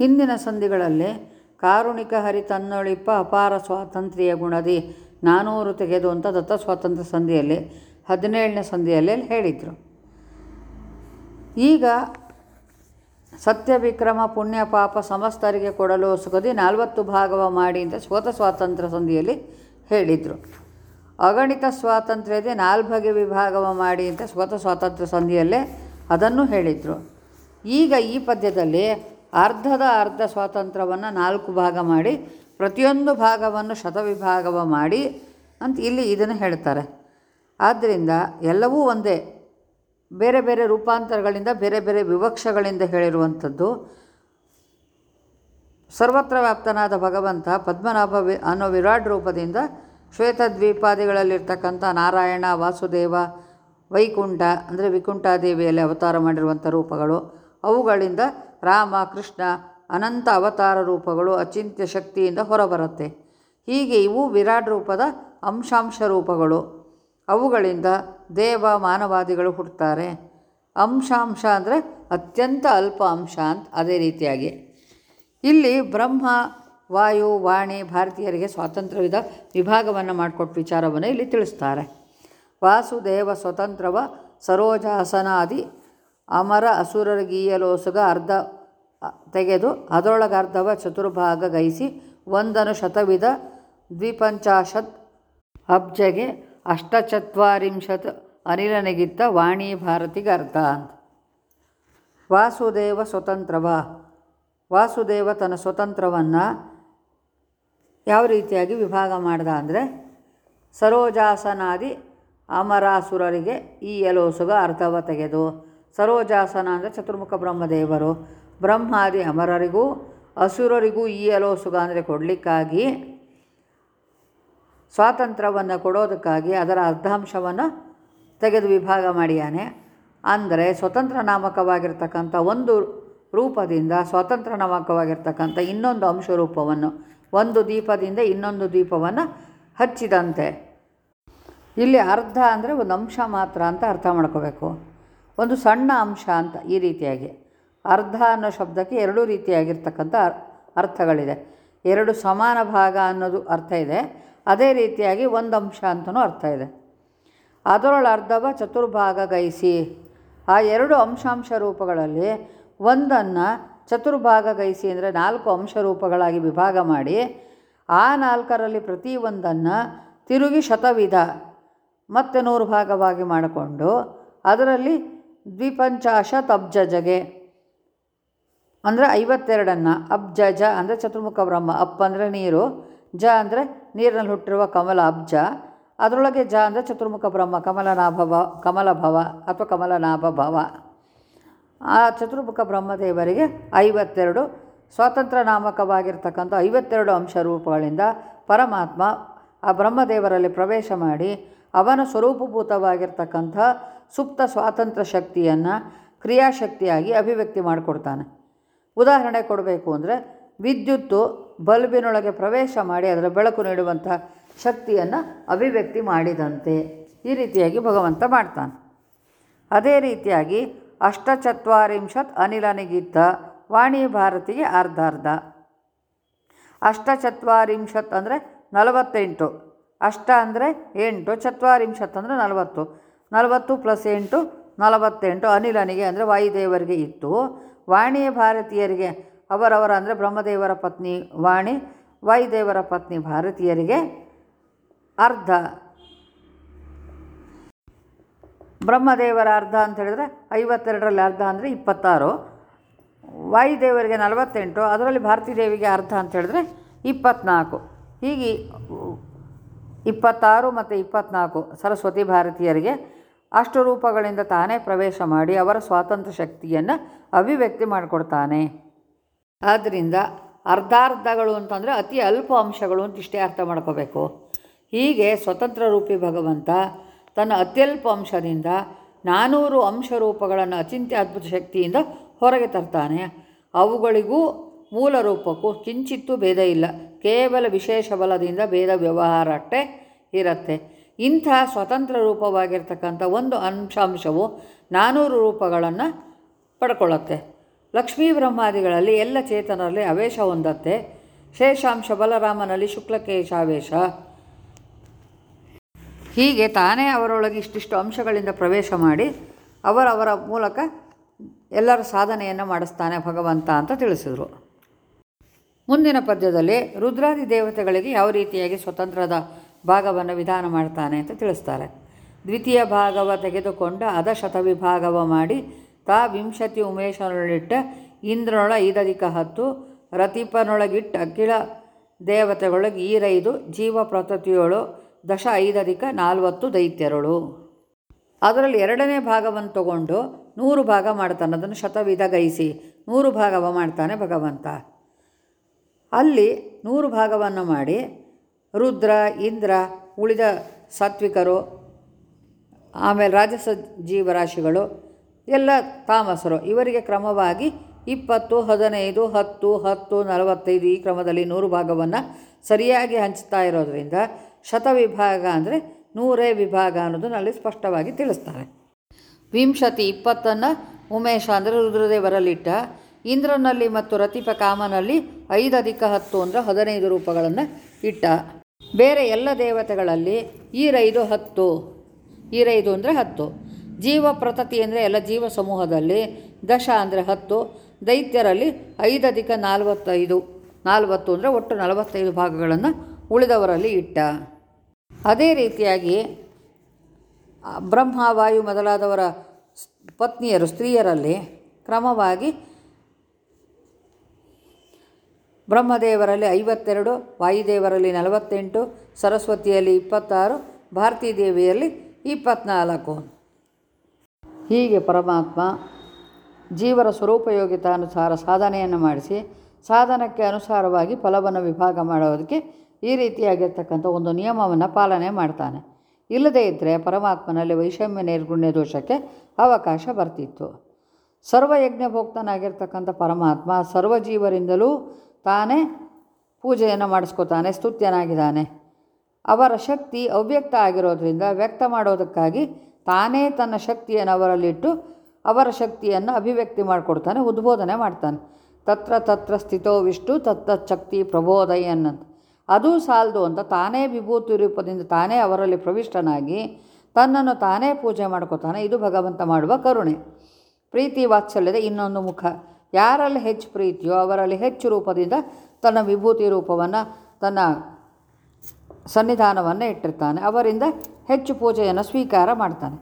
ಹಿಂದಿನ ಸಂಧಿಗಳಲ್ಲಿ ಕಾರುಣಿಕ ಹರಿ ತನ್ನೊಳಿಪ್ಪ ಅಪಾರ ಸ್ವಾತಂತ್ರ್ಯ ಗುಣದಿ ನಾನೂರು ತೆಗೆದು ಅಂತ ದತ್ತ ಸ್ವಾತಂತ್ರ್ಯ ಸಂಧಿಯಲ್ಲಿ, ಹದಿನೇಳನೇ ಸಂಧಿಯಲ್ಲಿ ಹೇಳಿದರು. ಈಗ ಸತ್ಯ ವಿಕ್ರಮ ಪುಣ್ಯ ಪಾಪ ಸಮಸ್ತರಿಗೆ ಕೊಡಲು ಸುಗದಿ ನಾಲ್ವತ್ತು ಭಾಗವ ಮಾಡಿ ಅಂತ ಸ್ವತ ಸ್ವಾತಂತ್ರ್ಯ ಸಂಧಿಯಲ್ಲಿ ಹೇಳಿದರು. ಅಗಣಿತ ಸ್ವಾತಂತ್ರ್ಯದೇ ನಾಲ್ಭಗೆ ವಿಭಾಗವ ಮಾಡಿ ಅಂತ ಸ್ವತ ಸ್ವಾತಂತ್ರ್ಯ ಸಂಧಿಯಲ್ಲೇ ಅದನ್ನು ಹೇಳಿದರು. ಈಗ ಈ ಪದ್ಯದಲ್ಲಿ ಅರ್ಧದ ಅರ್ಧ ಸ್ವಾತಂತ್ರ್ಯವನ್ನು ನಾಲ್ಕು ಭಾಗ ಮಾಡಿ, ಪ್ರತಿಯೊಂದು ಭಾಗವನ್ನು ಶತವಿಭಾಗವ ಮಾಡಿ ಅಂತ ಇಲ್ಲಿ ಇದನ್ನು ಹೇಳ್ತಾರೆ. ಆದ್ದರಿಂದ ಎಲ್ಲವೂ ಒಂದೇ. ಬೇರೆ ಬೇರೆ ರೂಪಾಂತರಗಳಿಂದ ಬೇರೆ ಬೇರೆ ವಿವಕ್ಷಗಳಿಂದ ಹೇಳಿರುವಂಥದ್ದು. ಸರ್ವತ್ರ ವ್ಯಾಪ್ತನಾದ ಭಗವಂತ ಪದ್ಮನಾಭ ವಿ, ಅನ್ನೋ ವಿರಾಟ್ ರೂಪದಿಂದ ಶ್ವೇತದ್ವೀಪಾದಿಗಳಲ್ಲಿರ್ತಕ್ಕಂಥ ನಾರಾಯಣ, ವಾಸುದೇವ, ವೈಕುಂಠ, ಅಂದರೆ ವಿಕುಂಠಾದೇವಿಯಲ್ಲಿ ಅವತಾರ ಮಾಡಿರುವಂಥ ರೂಪಗಳು. ಅವುಗಳಿಂದ ರಾಮ, ಕೃಷ್ಣ, ಅನಂತ ಅವತಾರ ರೂಪಗಳು ಅಚಿಂತ್ಯ ಶಕ್ತಿಯಿಂದ ಹೊರಬರುತ್ತೆ. ಹೀಗೆ ಇವು ವಿರಾಟ್ ರೂಪದ ಅಂಶಾಂಶ ರೂಪಗಳು. ಅವುಗಳಿಂದ ದೇವ ಮಾನವಾದಿಗಳು ಹುಟ್ಟುತ್ತಾರೆ. ಅಂಶಾಂಶ ಅಂದರೆ ಅತ್ಯಂತ ಅಲ್ಪ ಅಂಶ ಅಂತ ಅದೇ ರೀತಿಯಾಗಿ. ಇಲ್ಲಿ ಬ್ರಹ್ಮ, ವಾಯು, ವಾಣಿ ಭಾರತೀಯರಿಗೆ ಸ್ವಾತಂತ್ರ್ಯವಿದ ವಿಭಾಗವನ್ನು ಮಾಡಿಕೊಟ್ಟು ವಿಚಾರವನ್ನು ಇಲ್ಲಿ ತಿಳಿಸ್ತಾರೆ. ವಾಸುದೇವ ಸ್ವತಂತ್ರವ ಸರೋಜಾಸನಾದಿ ಅಮರ ಅಸುರರಿಗೀಯಲೋಸುಗ ಅರ್ಧ ತೆಗೆದು ಅದರೊಳಗರ್ಧವ ಚತುರ್ಭಾಗ ಗೈಸಿ ಒಂದನು ಶತವಿಧ ದ್ವಿಪಂಚಾಶತ್ ಅಬ್ಜಗೆ ಅಷ್ಟಚತ್ವಾರಿಂಶತ್ ಅನಿಲನಿಗಿತ್ತ ವಾಣಿ ಭಾರತಿಗೆ ಅರ್ಧ ಅಂತ. ವಾಸುದೇವ ಸ್ವತಂತ್ರವ. ವಾಸುದೇವ ತನ್ನ ಸ್ವತಂತ್ರವನ್ನು ಯಾವ ರೀತಿಯಾಗಿ ವಿಭಾಗ ಮಾಡ್ದ ಅಂದರೆ ಸರೋಜಾಸನಾದಿ ಅಮರಾಸುರರಿಗೆ ಈ ಎಲೋಸುಗ ಅರ್ಥವ ತೆಗೆದು ಸರೋಜಾಸನ ಅಂದರೆ ಚತುರ್ಮುಖ ಬ್ರಹ್ಮದೇವರು. ಬ್ರಹ್ಮಾದಿ ಅಮರರಿಗೂ, ಅಸುರರಿಗೂ ಈ ಎಲೋಸುಗ ಅಂದರೆ ಕೊಡಲಿಕ್ಕಾಗಿ ಸ್ವಾತಂತ್ರ್ಯವನ್ನು ಕೊಡೋದಕ್ಕಾಗಿ ಅದರ ಅರ್ಧಾಂಶವನ್ನು ತೆಗೆದು ವಿಭಾಗ ಮಾಡಿಯಾನೆ. ಅಂದರೆ ಸ್ವತಂತ್ರ ನಾಮಕವಾಗಿರ್ತಕ್ಕಂಥ ಒಂದು ರೂಪದಿಂದ ಸ್ವತಂತ್ರ ನಾಮಕವಾಗಿರ್ತಕ್ಕಂಥ ಇನ್ನೊಂದು ಅಂಶ ರೂಪವನ್ನು, ಒಂದು ದೀಪದಿಂದ ಇನ್ನೊಂದು ದೀಪವನ್ನು ಹಚ್ಚಿದಂತೆ. ಇಲ್ಲಿ ಅರ್ಧ ಅಂದರೆ ಒಂದು ಅಂಶ ಮಾತ್ರ ಅಂತ ಅರ್ಥ ಮಾಡ್ಕೋಬೇಕು. ಒಂದು ಸಣ್ಣ ಅಂಶ ಅಂತ ಈ ರೀತಿಯಾಗಿ. ಅರ್ಧ ಅನ್ನೋ ಶಬ್ದಕ್ಕೆ ಎರಡೂ ರೀತಿಯಾಗಿರ್ತಕ್ಕಂಥ ಅರ್ಥಗಳಿದೆ. ಎರಡು ಸಮಾನ ಭಾಗ ಅನ್ನೋದು ಅರ್ಥ ಇದೆ. ಅದೇ ರೀತಿಯಾಗಿ ಒಂದು ಅಂಶ ಅಂತಲೂ ಅರ್ಥ ಇದೆ. ಅದರೊಳ ಅರ್ಧವ ಚತುರ್ಭಾಗ ಗೈಸಿ ಆ ಎರಡು ಅಂಶಾಂಶ ರೂಪಗಳಲ್ಲಿ ಒಂದನ್ನು ಚತುರ್ಭಾಗ ಗೈಸಿ ಅಂದರೆ ನಾಲ್ಕು ಅಂಶ ರೂಪಗಳಾಗಿ ವಿಭಾಗ ಮಾಡಿ, ಆ ನಾಲ್ಕರಲ್ಲಿ ಪ್ರತಿ ಒಂದನ್ನು ತಿರುಗಿ ಶತವಿಧ ಮತ್ತೆ ನೂರು ಭಾಗವಾಗಿ ಮಾಡಿಕೊಂಡು, ಅದರಲ್ಲಿ ದ್ವಿಪಂಚಾಶತ್ ಅಬ್ಜಜಗೆ ಅಂದರೆ ಐವತ್ತೆರಡನ್ನು, ಅಬ್ಜಜ ಅಂದರೆ ಚತುರ್ಮುಖ ಬ್ರಹ್ಮ ಅಪ್ ಅಂದರೆ ನೀರು, ಜ ಅಂದರೆ ನೀರಿನಲ್ಲಿ ಹುಟ್ಟಿರುವ ಕಮಲ, ಅಬ್ಜ. ಅದರೊಳಗೆ ಜ ಅಂದರೆ ಚತುರ್ಮುಖ ಬ್ರಹ್ಮ ಕಮಲನಾಭ ಕಮಲ ಕಮಲಭವ ಅಥವಾ ಕಮಲನಾಭ ಭವ. ಆ ಚತುರ್ಮುಖ ಬ್ರಹ್ಮದೇವರಿಗೆ ಐವತ್ತೆರಡು ಸ್ವಾತಂತ್ರ್ಯ ನಾಮಕವಾಗಿರ್ತಕ್ಕಂಥ ಐವತ್ತೆರಡು ಅಂಶ ರೂಪಗಳಿಂದ ಪರಮಾತ್ಮ ಆ ಬ್ರಹ್ಮದೇವರಲ್ಲಿ ಪ್ರವೇಶ ಮಾಡಿ ಅವನ ಸ್ವರೂಪಭೂತವಾಗಿರ್ತಕ್ಕಂಥ ಸುಪ್ತ ಸ್ವಾತಂತ್ರ್ಯ ಶಕ್ತಿಯನ್ನು ಕ್ರಿಯಾಶಕ್ತಿಯಾಗಿ ಅಭಿವ್ಯಕ್ತಿ ಮಾಡಿಕೊಡ್ತಾನೆ. ಉದಾಹರಣೆ ಕೊಡಬೇಕು ಅಂದರೆ ವಿದ್ಯುತ್ತು ಬಲ್ಬಿನೊಳಗೆ ಪ್ರವೇಶ ಮಾಡಿ ಅದರ ಬೆಳಕು ನೀಡುವಂಥ ಶಕ್ತಿಯನ್ನು ಅಭಿವ್ಯಕ್ತಿ ಮಾಡಿದಂತೆ ಈ ರೀತಿಯಾಗಿ ಭಗವಂತ ಮಾಡ್ತಾನೆ. ಅದೇ ರೀತಿಯಾಗಿ ಅಷ್ಟಚತ್ವಾರಿಂಶತ್ ಅನಿಲನಿಗಿತ್ತ ವಾಣಿ ಭಾರತಿಗೆ ಅರ್ಧ ಅರ್ಧ ಅಷ್ಟಚತ್ವಾರಿಂಶತ್ ಅಂದರೆ ನಲವತ್ತೆಂಟು. ಅಷ್ಟ ಅಂದರೆ ಎಂಟು, ಚತ್ವಾರಿಂಶತ್ ಅಂದರೆ ನಲವತ್ತು. ನಲವತ್ತು ಪ್ಲಸ್ ಎಂಟು ನಲವತ್ತೆಂಟು ಅನಿಲನಿಗೆ ಅಂದರೆ ವಾಯುದೇವರಿಗೆ ಇತ್ತು. ವಾಣಿಯ ಭಾರತೀಯರಿಗೆ, ಅವರವರ ಅಂದರೆ ಬ್ರಹ್ಮದೇವರ ಪತ್ನಿ ವಾಣಿ, ವಾಯುದೇವರ ಪತ್ನಿ ಭಾರತೀಯರಿಗೆ ಅರ್ಧ. ಬ್ರಹ್ಮದೇವರ ಅರ್ಧ ಅಂತ ಹೇಳಿದರೆ ಐವತ್ತೆರಡರಲ್ಲಿ ಅರ್ಧ ಅಂದರೆ ಇಪ್ಪತ್ತಾರು. ವಾಯುದೇವರಿಗೆ ನಲವತ್ತೆಂಟು, ಅದರಲ್ಲಿ ಭಾರತೀ ದೇವಿಗೆ ಅರ್ಧ ಅಂತ ಹೇಳಿದ್ರೆ ಇಪ್ಪತ್ತ್ನಾಲ್ಕು ಹೀಗೆ ಇಪ್ಪತ್ತಾರು ಮತ್ತು ಇಪ್ಪತ್ನಾಲ್ಕು ಸರಸ್ವತಿ ಭಾರತೀಯರಿಗೆ ಅಷ್ಟು ರೂಪಗಳಿಂದ ತಾನೇ ಪ್ರವೇಶ ಮಾಡಿ ಅವರ ಸ್ವಾತಂತ್ರ್ಯ ಶಕ್ತಿಯನ್ನು ಅಭಿವ್ಯಕ್ತಿ ಮಾಡಿಕೊಡ್ತಾನೆ. ಆದ್ದರಿಂದ ಅರ್ಧಾರ್ಧಗಳು ಅಂತಂದರೆ ಅತಿ ಅಲ್ಪ ಅಂಶಗಳು ಅಂತ ಇಷ್ಟೇ ಅರ್ಥ ಮಾಡ್ಕೋಬೇಕು. ಹೀಗೆ ಸ್ವತಂತ್ರ ರೂಪಿ ಭಗವಂತ ತನ್ನ ಅತ್ಯಲ್ಪ ಅಂಶದಿಂದ ನಾನೂರು ಅಂಶ ರೂಪಗಳನ್ನು ಅಚಿಂತ್ಯ ಅದ್ಭುತ ಶಕ್ತಿಯಿಂದ ಹೊರಗೆ ತರ್ತಾನೆ. ಅವುಗಳಿಗೂ ಮೂಲ ರೂಪಕ್ಕೂ ಕಿಂಚಿತ್ತೂ ಭೇದ ಇಲ್ಲ. ಕೇವಲ ವಿಶೇಷ ಬಲದಿಂದ ಭೇದ ವ್ಯವಹಾರ ಅಷ್ಟೇ ಇರುತ್ತೆ. ಇಂಥ ಸ್ವತಂತ್ರ ರೂಪವಾಗಿರ್ತಕ್ಕಂಥ ಒಂದು ಅಂಶಾಂಶವು ನಾನೂರು ರೂಪಗಳನ್ನು ಪಡ್ಕೊಳ್ಳುತ್ತೆ. ಲಕ್ಷ್ಮೀ ಬ್ರಹ್ಮಾದಿಗಳಲ್ಲಿ ಎಲ್ಲ ಚೇತನರಲ್ಲಿ ಅವೇಶ ಹೊಂದತ್ತೆ. ಶೇಷಾಂಶ ಬಲರಾಮನಲ್ಲಿ ಶುಕ್ಲಕೇಶಾವೇಶ. ಹೀಗೆ ತಾನೇ ಅವರೊಳಗೆ ಇಷ್ಟಿಷ್ಟು ಅಂಶಗಳಿಂದ ಪ್ರವೇಶ ಮಾಡಿ ಅವರವರ ಮೂಲಕ ಎಲ್ಲರ ಸಾಧನೆಯನ್ನು ಮಾಡಿಸ್ತಾನೆ ಭಗವಂತ ಅಂತ ತಿಳಿಸಿದರು. ಮುಂದಿನ ಪದ್ಯದಲ್ಲಿ ರುದ್ರಾದಿ ದೇವತೆಗಳಿಗೆ ಯಾವ ರೀತಿಯಾಗಿ ಸ್ವತಂತ್ರದ ಭಾಗವನ್ನು ವಿಧಾನ ಮಾಡ್ತಾನೆ ಅಂತ ತಿಳಿಸ್ತಾರೆ. ದ್ವಿತೀಯ ಭಾಗವ ತೆಗೆದುಕೊಂಡು ಅದ ಶತವಿಭಾಗವ ಮಾಡಿ ತಾ ವಿಂಶತಿ ಉಮೇಶನೊಳಿಟ್ಟ ಇಂದ್ರನೊಳ ಐದಧಿಕ ಹತ್ತು, ರತಿಪನೊಳಗಿಟ್ಟ ಅಖಿಳ ದೇವತೆಗಳೊಳಗೆ ಈರೈದು, ಜೀವ ಪ್ರತತಿಯೋಳು ದಶ ಐದಧಿಕ ನಾಲ್ವತ್ತು ದೈತ್ಯರುಳು. ಅದರಲ್ಲಿ ಎರಡನೇ ಭಾಗವನ್ನು ತಗೊಂಡು ನೂರು ಭಾಗ ಮಾಡ್ತಾನೆ. ಅದನ್ನು ಶತವಿಧ ಗೈಸಿ ನೂರು ಭಾಗವ ಮಾಡ್ತಾನೆ ಭಗವಂತ. ಅಲ್ಲಿ ನೂರು ಭಾಗವನ್ನು ಮಾಡಿ ರುದ್ರ, ಇಂದ್ರ ಉಳಿದ ಸಾತ್ವಿಕರು, ಆಮೇಲೆ ರಾಜಸ ಜೀವರಾಶಿಗಳು, ಎಲ್ಲ ತಾಮಸರು. ಇವರಿಗೆ ಕ್ರಮವಾಗಿ ಇಪ್ಪತ್ತು, ಹದಿನೈದು, ಹತ್ತು ಹತ್ತು, ನಲವತ್ತೈದು ಈ ಕ್ರಮದಲ್ಲಿ ನೂರು ಭಾಗವನ್ನು ಸರಿಯಾಗಿ ಹಂಚ್ತಾ ಇರೋದರಿಂದ ಶತವಿಭಾಗ ಅಂದರೆ ನೂರೇ ವಿಭಾಗ ಅನ್ನೋದನ್ನು ಅಲ್ಲಿ ಸ್ಪಷ್ಟವಾಗಿ ತಿಳಿಸ್ತಾರೆ. ವಿಂಶತಿ, ಇಪ್ಪತ್ತನ್ನು ಉಮೇಶ ಅಂದರೆ ರುದ್ರದೇವರಲ್ಲಿಟ್ಟ ಇಂದ್ರನಲ್ಲಿ ಮತ್ತು ರತಿಪ ಕಾಮನಲ್ಲಿ ಐದು ಅಧಿಕ ಹತ್ತು ಅಂದರೆ ಹದಿನೈದು ರೂಪಗಳನ್ನು ಇಟ್ಟ. ಬೇರೆ ಎಲ್ಲ ದೇವತೆಗಳಲ್ಲಿ ಈರೈದು ಹತ್ತು. ಈರೈದು ಅಂದರೆ ಹತ್ತು. ಜೀವ ಪ್ರತತಿ ಅಂದರೆ ಎಲ್ಲ ಜೀವ ಸಮೂಹದಲ್ಲಿ ದಶ ಅಂದರೆ ಹತ್ತು. ದೈತ್ಯರಲ್ಲಿ ಐದಧಿಕ ನಾಲ್ವತ್ತೈದು. ನಾಲ್ವತ್ತು ಅಂದರೆ ಒಟ್ಟು ನಲವತ್ತೈದು ಭಾಗಗಳನ್ನು ಉಳಿದವರಲ್ಲಿ ಇಟ್ಟ. ಅದೇ ರೀತಿಯಾಗಿ ಬ್ರಹ್ಮ, ವಾಯು ಮೊದಲಾದವರ ಪತ್ನಿಯರು, ಸ್ತ್ರೀಯರಲ್ಲಿ ಕ್ರಮವಾಗಿ ಬ್ರಹ್ಮದೇವರಲ್ಲಿ ಐವತ್ತೆರಡು, ವಾಯುದೇವರಲ್ಲಿ ನಲವತ್ತೆಂಟು, ಸರಸ್ವತಿಯಲ್ಲಿ ಇಪ್ಪತ್ತಾರು ಭಾರತೀ ದೇವಿಯಲ್ಲಿ ಇಪ್ಪತ್ನಾಲ್ಕು. ಹೀಗೆ ಪರಮಾತ್ಮ ಜೀವರ ಸ್ವರೂಪಯೋಗಿತಾನುಸಾರ ಸಾಧನೆಯನ್ನು ಮಾಡಿಸಿ, ಸಾಧನಕ್ಕೆ ಅನುಸಾರವಾಗಿ ಫಲವನ್ನು ವಿಭಾಗ ಮಾಡೋದಕ್ಕೆ ಈ ರೀತಿಯಾಗಿರ್ತಕ್ಕಂಥ ಒಂದು ನಿಯಮವನ್ನು ಪಾಲನೆ ಮಾಡ್ತಾನೆ. ಇಲ್ಲದೇ ಇದ್ದರೆ ಪರಮಾತ್ಮನಲ್ಲಿ ವೈಷಮ್ಯ, ನೈರ್ಗುಣ್ಯ ದೋಷಕ್ಕೆ ಅವಕಾಶ ಬರ್ತಿತ್ತು. ಸರ್ವಯಜ್ಞಭೋಕ್ತನಾಗಿರ್ತಕ್ಕಂಥ ಪರಮಾತ್ಮ ಸರ್ವಜೀವರಿಂದಲೂ ತಾನೇ ಪೂಜೆಯನ್ನು ಮಾಡಿಸ್ಕೊತಾನೆ, ಸ್ತುತ್ಯನಾಗಿದ್ದಾನೆ. ಅವರ ಶಕ್ತಿ ಅವ್ಯಕ್ತ ಆಗಿರೋದ್ರಿಂದ ವ್ಯಕ್ತ ಮಾಡೋದಕ್ಕಾಗಿ ತಾನೇ ತನ್ನ ಶಕ್ತಿಯನ್ನು ಅವರಲ್ಲಿಟ್ಟು ಅವರ ಶಕ್ತಿಯನ್ನು ಅಭಿವ್ಯಕ್ತಿ ಮಾಡಿಕೊಡ್ತಾನೆ, ಉದ್ಬೋಧನೆ ಮಾಡ್ತಾನೆ. ತತ್ರ ತತ್ರ ಸ್ಥಿತೋ ವಿಷ್ಣು ತತ್ತಚ್ಛಕ್ತಿ ಪ್ರಬೋಧಯನ್ ಅನ್ನಂತ. ಅದು ಸಾಲದು ಅಂತ ತಾನೇ ವಿಭೂತಿ ರೂಪದಿಂದ ತಾನೇ ಅವರಲ್ಲಿ ಪ್ರವಿಷ್ಟನಾಗಿ ತನ್ನನ್ನು ತಾನೇ ಪೂಜೆ ಮಾಡ್ಕೋತಾನೆ. ಇದು ಭಗವಂತ ಮಾಡುವ ಕರುಣೆ. ಪ್ರೀತಿ ವಾತ್ಸಲ್ಯದ ಇನ್ನೊಂದು ಮುಖ. ಯಾರಲ್ಲಿ ಹೆಚ್ಚು ಪ್ರೀತಿಯೋ ಅವರಲ್ಲಿ ಹೆಚ್ಚು ರೂಪದಿಂದ ತನ್ನ ವಿಭೂತಿ ರೂಪವನ್ನು, ತನ್ನ ಸನ್ನಿಧಾನವನ್ನು ಇಟ್ಟಿರ್ತಾನೆ. ಅವರಿಂದ ಹೆಚ್ಚು ಪೂಜೆಯನ್ನು ಸ್ವೀಕಾರ ಮಾಡ್ತಾನೆ.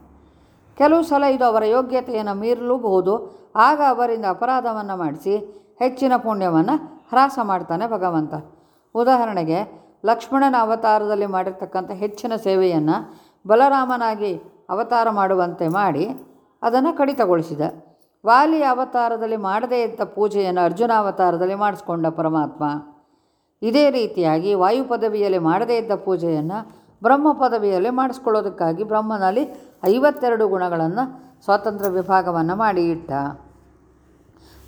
ಕೆಲವು ಸಲ ಇದು ಅವರ ಯೋಗ್ಯತೆಯನ್ನು ಮೀರಲೂಬಹುದು. ಆಗ ಅವರಿಂದ ಅಪರಾಧವನ್ನು ಮಾಡಿಸಿ ಹೆಚ್ಚಿನ ಪುಣ್ಯವನ್ನು ಹ್ರಾಸ ಮಾಡ್ತಾನೆ ಭಗವಂತ. ಉದಾಹರಣೆಗೆ, ಲಕ್ಷ್ಮಣನ ಅವತಾರದಲ್ಲಿ ಮಾಡಿರ್ತಕ್ಕಂಥ ಹೆಚ್ಚಿನ ಸೇವೆಯನ್ನು ಬಲರಾಮನಾಗಿ ಅವತಾರ ಮಾಡುವಂತೆ ಮಾಡಿ ಅದನ್ನು ಕಡಿತಗೊಳಿಸಿದ. ವಾಲಿ ಅವತಾರದಲ್ಲಿ ಮಾಡದೇ ಇದ್ದ ಪೂಜೆಯನ್ನು ಅರ್ಜುನ ಅವತಾರದಲ್ಲಿ ಮಾಡಿಸ್ಕೊಂಡ ಪರಮಾತ್ಮ. ಇದೇ ರೀತಿಯಾಗಿ ವಾಯು ಪದವಿಯಲ್ಲಿ ಮಾಡದೇ ಇದ್ದ ಪೂಜೆಯನ್ನು ಬ್ರಹ್ಮ ಪದವಿಯಲ್ಲಿ ಮಾಡಿಸ್ಕೊಳ್ಳೋದಕ್ಕಾಗಿ ಬ್ರಹ್ಮನಲ್ಲಿ ಐವತ್ತೆರಡು ಗುಣಗಳನ್ನು ಸ್ವಾತಂತ್ರ್ಯ ವಿಭಾಗವನ್ನು ಮಾಡಿ ಇಟ್ಟ.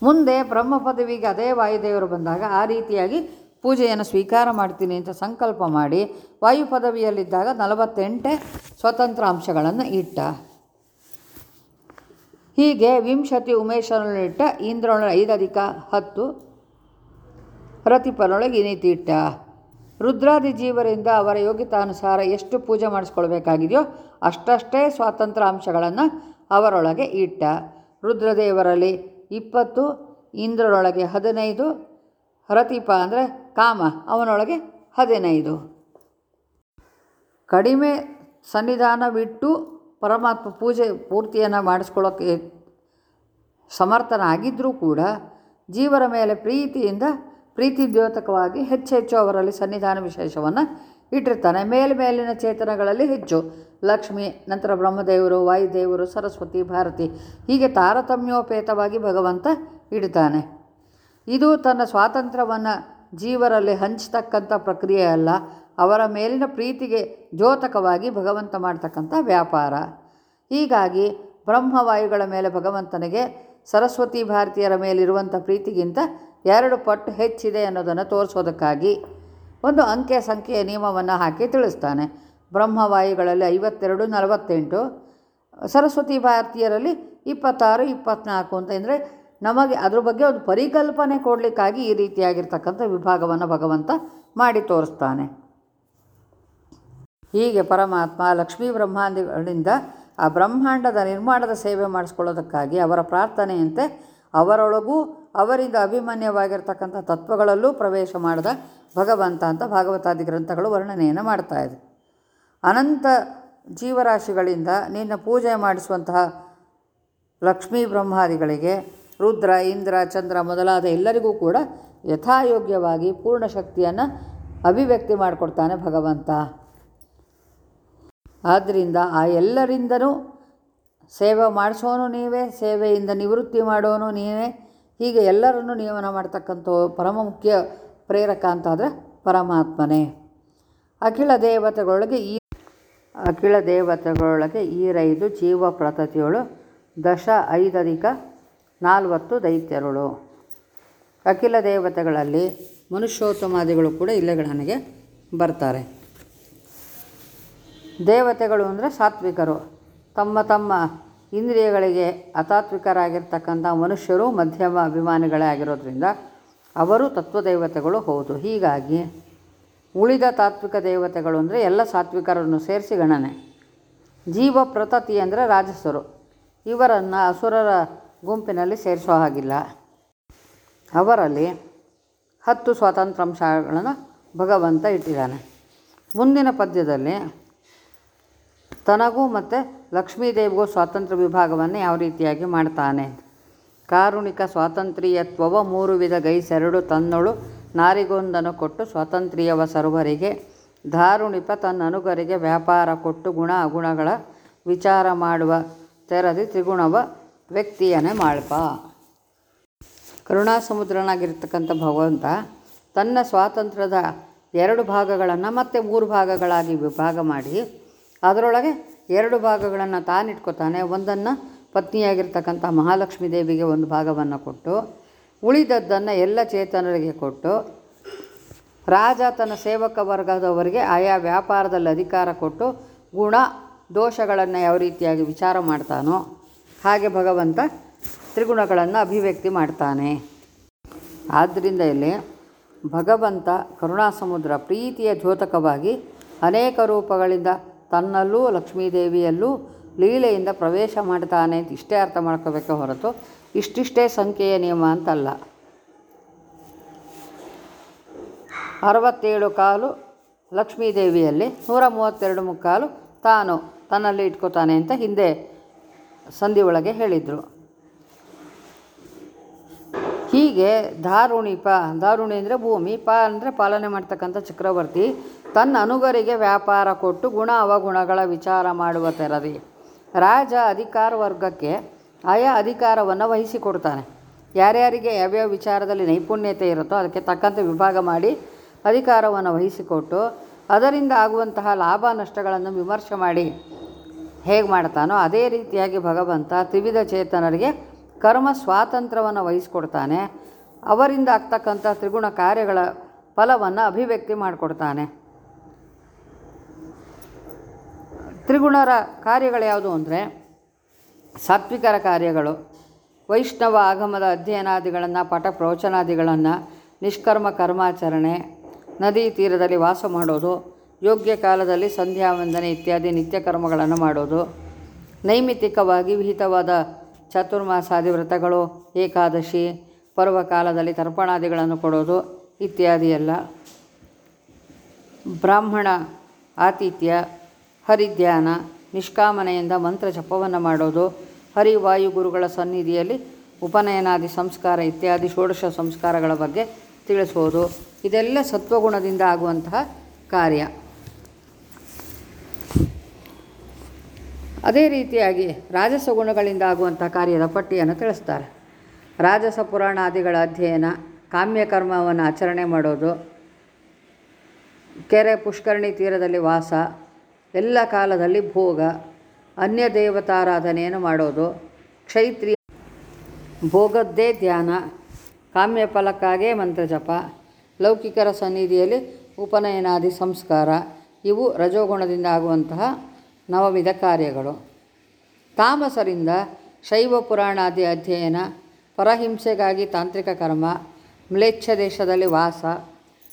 ಮುಂದೆ ಬ್ರಹ್ಮ ಪದವಿಗೆ ಅದೇ ವಾಯುದೇವರು ಬಂದಾಗ ಆ ರೀತಿಯಾಗಿ ಪೂಜೆಯನ್ನು ಸ್ವೀಕಾರ ಮಾಡ್ತೀನಿ ಅಂತ ಸಂಕಲ್ಪ ಮಾಡಿ ವಾಯು ಪದವಿಯಲ್ಲಿದ್ದಾಗ ನಲವತ್ತೆಂಟೇ ಸ್ವತಂತ್ರ ಅಂಶಗಳನ್ನು ಇಟ್ಟ. ಹೀಗೆ ವಿಂಶತಿ ಉಮೇಶನಲ್ಲಿಟ್ಟ ಇಂದ್ರನೊಳ ಐದಧಿಕ ಹತ್ತು ರತಿಪನೊಳಗೆ ಇನಿತಿಟ್ಟ. ರುದ್ರಾದಿ ಜೀವರಿಂದ ಅವರ ಯೋಗ್ಯತಾನುಸಾರ ಎಷ್ಟು ಪೂಜೆ ಮಾಡಿಸ್ಕೊಳ್ಬೇಕಾಗಿದೆಯೋ ಅಷ್ಟಷ್ಟೇ ಸ್ವಾತಂತ್ರ್ಯ ಅಂಶಗಳನ್ನು ಅವರೊಳಗೆ ಇಟ್ಟ. ರುದ್ರದೇವರಲ್ಲಿ ಇಪ್ಪತ್ತು ಇಂದ್ರನೊಳಗೆ ಹದಿನೈದು, ರತಿಪ ಅಂದರೆ ಕಾಮ, ಅವನೊಳಗೆ ಹದಿನೈದು. ಕಡಿಮೆ ಸನ್ನಿಧಾನವಿಟ್ಟು ಪರಮಾತ್ಮ ಪೂಜೆ ಪೂರ್ತಿಯನ್ನು ಮಾಡಿಸ್ಕೊಳ್ಳೋಕ್ಕೆ ಸಮರ್ಥನಾಗಿದ್ದರೂ ಕೂಡ ಜೀವರ ಮೇಲೆ ಪ್ರೀತಿಯಿಂದ ಪ್ರೀತಿ ದ್ಯೋತಕವಾಗಿ ಹೆಚ್ಚು ಹೆಚ್ಚು ಅವರಲ್ಲಿ ಸನ್ನಿಧಾನ ವಿಶೇಷವನ್ನು ಇಟ್ಟಿರ್ತಾನೆ. ಮೇಲ್ಮೇಲಿನ ಚೇತನಗಳಲ್ಲಿ ಹೆಚ್ಚು. ಲಕ್ಷ್ಮಿ, ನಂತರ ಬ್ರಹ್ಮದೇವರು, ವಾಯುದೇವರು, ಸರಸ್ವತಿ, ಭಾರತಿ ಹೀಗೆ ತಾರತಮ್ಯೋಪೇತವಾಗಿ ಭಗವಂತ ಇಡ್ತಾನೆ. ಇದು ತನ್ನ ಸ್ವಾತಂತ್ರ್ಯವನ್ನು ಜೀವರಲ್ಲಿ ಹಂಚತಕ್ಕಂಥ ಪ್ರಕ್ರಿಯೆ ಅಲ್ಲ. ಅವರ ಮೇಲಿನ ಪ್ರೀತಿಗೆ ಜ್ಯೋತಕವಾಗಿ ಭಗವಂತ ಮಾಡ್ತಕ್ಕಂಥ ವ್ಯಾಪಾರ. ಹೀಗಾಗಿ ಬ್ರಹ್ಮವಾಯುಗಳ ಮೇಲೆ ಭಗವಂತನಿಗೆ ಸರಸ್ವತಿ ಭಾರತೀಯರ ಮೇಲಿರುವಂಥ ಪ್ರೀತಿಗಿಂತ ಎರಡು ಪಟ್ಟು ಹೆಚ್ಚಿದೆ ಅನ್ನೋದನ್ನು ತೋರಿಸೋದಕ್ಕಾಗಿ ಒಂದು ಅಂಕೆ ಸಂಖ್ಯೆಯ ನಿಯಮವನ್ನು ಹಾಕಿ ತಿಳಿಸ್ತಾನೆ. ಬ್ರಹ್ಮವಾಯುಗಳಲ್ಲಿ ಐವತ್ತೆರಡು, ನಲವತ್ತೆಂಟು, ಸರಸ್ವತಿ ಭಾರತೀಯರಲ್ಲಿ ಇಪ್ಪತ್ತಾರು ಇಪ್ಪತ್ತ್ನಾಲ್ಕು ಅಂತ ಅಂದರೆ ನಮಗೆ ಅದ್ರ ಬಗ್ಗೆ ಒಂದು ಪರಿಕಲ್ಪನೆ ಕೊಡಲಿಕ್ಕಾಗಿ ಈ ರೀತಿಯಾಗಿರ್ತಕ್ಕಂಥ ವಿಭಾಗವನ್ನು ಭಗವಂತ ಮಾಡಿ ತೋರಿಸ್ತಾನೆ. ಹೀಗೆ ಪರಮಾತ್ಮ ಲಕ್ಷ್ಮೀ ಬ್ರಹ್ಮಾಂಡಿಗಳಿಂದ ಆ ಬ್ರಹ್ಮಾಂಡದ ನಿರ್ಮಾಣದ ಸೇವೆ ಮಾಡಿಸ್ಕೊಳ್ಳೋದಕ್ಕಾಗಿ ಅವರ ಪ್ರಾರ್ಥನೆಯಂತೆ ಅವರೊಳಗೂ ಅವರಿಂದ ಅಭಿಮನ್ಯವಾಗಿರ್ತಕ್ಕಂಥ ತತ್ವಗಳಲ್ಲೂ ಪ್ರವೇಶ ಮಾಡಿದ ಭಗವಂತ ಅಂತ ಭಾಗವತಾದಿ ಗ್ರಂಥಗಳು ವರ್ಣನೆಯನ್ನು ಮಾಡ್ತಾ ಇದೆ. ಅನಂತ ಜೀವರಾಶಿಗಳಿಂದ ನಿನ್ನ ಪೂಜೆ ಮಾಡಿಸುವಂತಹ ಲಕ್ಷ್ಮೀ ಬ್ರಹ್ಮಾದಿಗಳಿಗೆ ರುದ್ರ, ಇಂದ್ರ, ಚಂದ್ರ ಮೊದಲಾದ ಎಲ್ಲರಿಗೂ ಕೂಡ ಯಥಾಯೋಗ್ಯವಾಗಿ ಪೂರ್ಣ ಶಕ್ತಿಯನ್ನು ಅಭಿವ್ಯಕ್ತಿ ಮಾಡಿಕೊಡ್ತಾನೆ ಭಗವಂತ. ಆದ್ದರಿಂದ ಆ ಎಲ್ಲರಿಂದಲೂ ಸೇವೆ ಮಾಡಿಸೋನು ನೀವೇ, ಸೇವೆಯಿಂದ ನಿವೃತ್ತಿ ಮಾಡೋನು ನೀವೇ. ಹೀಗೆ ಎಲ್ಲರನ್ನು ನಿಯಮನ ಮಾಡ್ತಕ್ಕಂಥ ಪರಮ ಮುಖ್ಯ ಪ್ರೇರಕ ಅಂತಾದರೆ ಪರಮಾತ್ಮನೇ. ಅಖಿಲ ದೇವತೆಗಳೊಳಗೆ ಈ ಅಖಿಲ ದೇವತೆಗಳೊಳಗೆ ರೈದು ಜೀವ ಪ್ರತತಿಯೊಳು, ದಶ ಐದಧಿಕ ನಾಲ್ವತ್ತು ದೈತ್ಯರುಳು. ಅಖಿಲ ದೇವತೆಗಳಲ್ಲಿ ಮನುಷ್ಯೋತ್ತಮಾದಿಗಳು ಕೂಡ ಇಲ್ಲೇ ನನಗೆ ಬರ್ತಾರೆ. ದೇವತೆಗಳು ಅಂದರೆ ಸಾತ್ವಿಕರು. ತಮ್ಮ ತಮ್ಮ ಇಂದ್ರಿಯಗಳಿಗೆ ಅತಾತ್ವಿಕರಾಗಿರ್ತಕ್ಕಂಥ ಮನುಷ್ಯರು ಮಧ್ಯಮ ಅಭಿಮಾನಿಗಳೇ ಆಗಿರೋದ್ರಿಂದ ಅವರು ತತ್ವದೇವತೆಗಳು ಹೌದು. ಹೀಗಾಗಿ ಉಳಿದ ತಾತ್ವಿಕ ದೇವತೆಗಳು ಅಂದರೆ ಎಲ್ಲ ಸಾತ್ವಿಕರನ್ನು ಸೇರಿಸಿ ಗಣನೆ. ಜೀವ ಪ್ರತತಿ ಅಂದರೆ ರಾಜಸರು. ಇವರನ್ನು ಅಸುರರ ಗುಂಪಿನಲ್ಲಿ ಸೇರಿಸೋ ಹಾಗಿಲ್ಲ. ಅವರಲ್ಲಿ ಹತ್ತು ಸ್ವಾತಂತ್ರ್ಯಾಂಶಗಳನ್ನು ಭಗವಂತ ಇಟ್ಟಿದ್ದಾನೆ. ಮುಂದಿನ ಪದ್ಯದಲ್ಲಿ ತನಗೂ ಮತ್ತು ಲಕ್ಷ್ಮೀದೇವಿಗೂ ಸ್ವಾತಂತ್ರ್ಯ ವಿಭಾಗವನ್ನು ಯಾವ ರೀತಿಯಾಗಿ ಮಾಡ್ತಾನೆ? ಕಾರುಣಿಕ ಸ್ವಾತಂತ್ರ್ಯತ್ವವ ಮೂರು ವಿಧ ಗೈಸೆರಡು ತನ್ನೊಳು ನಾರಿಗೊಂದನು ಕೊಟ್ಟು ಸ್ವಾತಂತ್ರ್ಯವ ಸರ್ವರಿಗೆ, ಧಾರುಣಿಪ ತನ್ನ ಅನುಗರಿಗೆ ವ್ಯಾಪಾರ ಕೊಟ್ಟು ಗುಣ ಅಗುಣಗಳ ವಿಚಾರ ಮಾಡುವ ತೆರದಿ ತ್ರಿಗುಣವ ವ್ಯಕ್ತಿಯನ್ನೇ ಮಾಡ್ಪ. ಕರುಣಾಸಮುದ್ರನಾಗಿರ್ತಕ್ಕಂಥ ಭಗವಂತ ತನ್ನ ಸ್ವಾತಂತ್ರ್ಯದ ಎರಡು ಭಾಗಗಳನ್ನು ಮತ್ತೆ ಮೂರು ಭಾಗಗಳಾಗಿ ವಿಭಾಗ ಮಾಡಿ ಅದರೊಳಗೆ ಎರಡು ಭಾಗಗಳನ್ನು ತಾನಿಟ್ಕೋತಾನೆ. ಒಂದನ್ನು ಪತ್ನಿಯಾಗಿರ್ತಕ್ಕಂಥ ಮಹಾಲಕ್ಷ್ಮೀ ದೇವಿಗೆ ಒಂದು ಭಾಗವನ್ನು ಕೊಟ್ಟು, ಉಳಿದದ್ದನ್ನು ಎಲ್ಲ ಚೇತನರಿಗೆ ಕೊಟ್ಟು, ರಾಜ ತನ್ನ ಸೇವಕ ವರ್ಗದವರಿಗೆ ಆಯಾ ವ್ಯಾಪಾರದಲ್ಲಿ ಅಧಿಕಾರ ಕೊಟ್ಟು, ಗುಣ ದೋಷಗಳನ್ನು ಯಾವ ರೀತಿಯಾಗಿ ವಿಚಾರ ಮಾಡ್ತಾನೋ ಹಾಗೆ ಭಗವಂತ ತ್ರಿಗುಣಗಳನ್ನು ಅಭಿವ್ಯಕ್ತಿ ಮಾಡ್ತಾನೆ. ಆದ್ದರಿಂದ ಇಲ್ಲಿ ಭಗವಂತ ಕರುಣಾಸಮುದ್ರ ಪ್ರೀತಿಯ ದ್ಯೋತಕವಾಗಿ ಅನೇಕ ರೂಪಗಳಿಂದ ತನ್ನಲ್ಲೂ ಲಕ್ಷ್ಮೀದೇವಿಯಲ್ಲೂ ಲೀಲೆಯಿಂದ ಪ್ರವೇಶ ಮಾಡ್ತಾನೆ ಅಂತ ಇಷ್ಟೇ ಅರ್ಥ ಮಾಡ್ಕೋಬೇಕೆ ಹೊರತು ಇಷ್ಟಿಷ್ಟೇ ಸಂಖ್ಯೆಯ ನಿಯಮ ಅಂತಲ್ಲ. ಅರವತ್ತೇಳು ಕಾಲು ಲಕ್ಷ್ಮೀದೇವಿಯಲ್ಲಿ ನೂರ ಮೂವತ್ತೆರಡು ಮುಕ್ಕಾಲು ತಾನು ತನ್ನಲ್ಲಿ ಇಟ್ಕೋತಾನೆ ಅಂತ ಹಿಂದೆ ಸಂಧಿ ಒಳಗೆ ಹೇಳಿದರು. ಹೀಗೆ ಧಾರುಣಿ ಪ, ಧಾರುಣಿ ಅಂದರೆ ಭೂಮಿ, ಪ ಅಂದರೆ ಪಾಲನೆ ಮಾಡ್ತಕ್ಕಂಥ ಚಕ್ರವರ್ತಿ, ತನ್ನ ಅನುಗರಿಗೆ ವ್ಯಾಪಾರ ಕೊಟ್ಟು ಗುಣ ಅವಗುಣಗಳ ವಿಚಾರ ಮಾಡುವ ತೆರದಿ. ರಾಜ ಅಧಿಕಾರ ವರ್ಗಕ್ಕೆ ಆಯಾ ಅಧಿಕಾರವನ್ನು ವಹಿಸಿಕೊಡ್ತಾನೆ. ಯಾರ್ಯಾರಿಗೆ ಯಾವ್ಯಾವ ವಿಚಾರದಲ್ಲಿ ನೈಪುಣ್ಯತೆ ಇರುತ್ತೋ ಅದಕ್ಕೆ ತಕ್ಕಂತೆ ವಿಭಾಗ ಮಾಡಿ ಅಧಿಕಾರವನ್ನು ವಹಿಸಿಕೊಟ್ಟು ಅದರಿಂದ ಆಗುವಂತಹ ಲಾಭ ನಷ್ಟಗಳನ್ನು ವಿಮರ್ಶೆ ಮಾಡಿ ಹೇಗೆ ಮಾಡ್ತಾನೋ ಅದೇ ರೀತಿಯಾಗಿ ಭಗವಂತ ತ್ರಿವಿಧ ಚೇತನರಿಗೆ ಕರ್ಮ ಸ್ವಾತಂತ್ರ್ಯವನ್ನು ವಹಿಸ್ಕೊಡ್ತಾನೆ. ಅವರಿಂದ ಆಗ್ತಕ್ಕಂಥ ತ್ರಿಗುಣ ಕಾರ್ಯಗಳ ಫಲವನ್ನು ಅಭಿವ್ಯಕ್ತಿ ಮಾಡಿಕೊಡ್ತಾನೆ. ತ್ರಿಗುಣರ ಕಾರ್ಯಗಳು ಯಾವುದು ಅಂದರೆ ಸಾತ್ವಿಕರ ಕಾರ್ಯಗಳು. ವೈಷ್ಣವ ಆಗಮದ ಅಧ್ಯಯನಾದಿಗಳನ್ನು, ಪಠ ಪ್ರವಚನಾದಿಗಳನ್ನು, ನಿಷ್ಕರ್ಮ ಕರ್ಮಾಚರಣೆ, ನದಿ ತೀರದಲ್ಲಿ ವಾಸ ಮಾಡೋದು, ಯೋಗ್ಯ ಕಾಲದಲ್ಲಿ ಸಂಧ್ಯಾವಂದನೆ ಇತ್ಯಾದಿ ನಿತ್ಯ ಕರ್ಮಗಳನ್ನು ಮಾಡೋದು. ನೈಮಿತ್ತಿಕವಾಗಿ ವಿಹಿತವಾದ ಚತುರ್ಮಾಸಾದಿ ವ್ರತಗಳು, ಏಕಾದಶಿ, ಪರ್ವಕಾಲದಲ್ಲಿ ತರ್ಪಣಾದಿಗಳನ್ನು ಕೊಡೋದು ಇತ್ಯಾದಿ ಎಲ್ಲ. ಬ್ರಾಹ್ಮಣ ಆತಿಥ್ಯ, ಹರಿಧ್ಯಾನ, ನಿಷ್ಕಾಮನೆಯಿಂದ ಮಂತ್ರ ಜಪವನ್ನು ಮಾಡೋದು, ಹರಿವಾಯು ಗುರುಗಳ ಸನ್ನಿಧಿಯಲ್ಲಿ ಉಪನಯನಾದಿ ಸಂಸ್ಕಾರ ಇತ್ಯಾದಿ ಷೋಡಶ ಸಂಸ್ಕಾರಗಳ ಬಗ್ಗೆ ತಿಳಿಸೋದು, ಇದೆಲ್ಲ ಸತ್ವಗುಣದಿಂದ ಆಗುವಂತಹ ಕಾರ್ಯ. ಅದೇ ರೀತಿಯಾಗಿ ರಾಜಸ ಗುಣಗಳಿಂದ ಆಗುವಂಥ ಕಾರ್ಯದ ಪಟ್ಟಿಯನ್ನು ತಿಳಿಸ್ತಾರೆ. ರಾಜಸ ಪುರಾಣಾದಿಗಳ ಅಧ್ಯಯನ, ಕಾಮ್ಯಕರ್ಮವನ್ನು ಆಚರಣೆ ಮಾಡೋದು, ಕೆರೆ ಪುಷ್ಕರಣಿ ತೀರದಲ್ಲಿ ವಾಸ, ಎಲ್ಲ ಕಾಲದಲ್ಲಿ ಭೋಗ, ಅನ್ಯ ದೇವತಾರಾಧನೆಯನ್ನು ಮಾಡೋದು, ಕ್ಷೈತ್ರಿಯ ಭೋಗದ್ದೇ ಧ್ಯಾನ, ಕಾಮ್ಯ ಫಲಕ್ಕಾಗೇ ಮಂತ್ರ ಜಪ, ಲೌಕಿಕರ ಸನ್ನಿಧಿಯಲ್ಲಿ ಉಪನಯನಾದಿ ಸಂಸ್ಕಾರ, ಇವು ರಜೋಗುಣದಿಂದ ಆಗುವಂತಹ ನವವಿಧ ಕಾರ್ಯಗಳು. ತಾಮಸರಿಂದ ಶೈವ ಪುರಾಣಾದಿ ಅಧ್ಯಯನ, ಪರಹಿಂಸೆಗಾಗಿ ತಾಂತ್ರಿಕ ಕರ್ಮ, ಮ್ಲೇಚ್ಛ ದೇಶದಲ್ಲಿ ವಾಸ,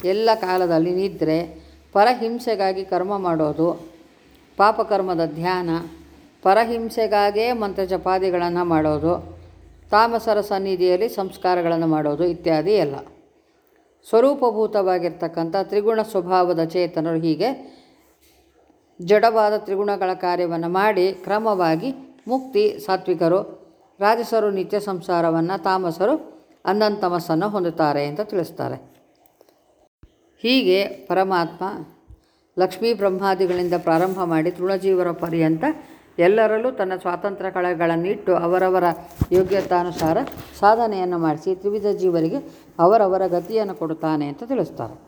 ಎಲ್ಲ ಕಾಲದಲ್ಲಿ ನಿದ್ರೆ, ಪರಹಿಂಸೆಗಾಗಿ ಕರ್ಮ ಮಾಡೋದು, ಪಾಪಕರ್ಮದ ಧ್ಯಾನ, ಪರಹಿಂಸೆಗಾಗೇ ಮಂತ್ರ ಜಪಾದಿಗಳನ್ನು ಮಾಡೋದು, ತಾಮಸರ ಸನ್ನಿಧಿಯಲ್ಲಿ ಸಂಸ್ಕಾರಗಳನ್ನು ಮಾಡೋದು ಇತ್ಯಾದಿ ಎಲ್ಲ. ಸ್ವರೂಪಭೂತವಾಗಿರ್ತಕ್ಕಂಥ ತ್ರಿಗುಣ ಸ್ವಭಾವದ ಚೇತನರು ಹೀಗೆ ಜಡವಾದ ತ್ರಿಗುಣಗಳ ಕಾರ್ಯವನ್ನು ಮಾಡಿ ಕ್ರಮವಾಗಿ ಮುಕ್ತಿ ಸಾತ್ವಿಕರು, ರಾಜಸರು ನಿತ್ಯ ಸಂಸಾರವನ್ನು ತಾಮಸರು ಅನ್ನಂತಮಸ್ಸನ್ನು ಹೊಂದುತ್ತಾರೆ ಅಂತ ತಿಳಿಸ್ತಾರೆ. ಹೀಗೆ ಪರಮಾತ್ಮ ಲಕ್ಷ್ಮೀ ಬ್ರಹ್ಮಾದಿಗಳಿಂದ ಪ್ರಾರಂಭ ಮಾಡಿ ತೃಣಜೀವರ ಪರ್ಯಂತ ಎಲ್ಲರಲ್ಲೂ ತನ್ನ ಸ್ವಾತಂತ್ರ್ಯ ಕಳೆಗಳನ್ನಿಟ್ಟು ಅವರವರ ಯೋಗ್ಯತಾನುಸಾರ ಸಾಧನೆಯನ್ನು ಮಾಡಿಸಿ ತ್ರಿವಿಧ ಜೀವರಿಗೆ ಅವರವರ ಗತಿಯನ್ನು ಕೊಡುತ್ತಾನೆ ಅಂತ ತಿಳಿಸ್ತಾರೆ.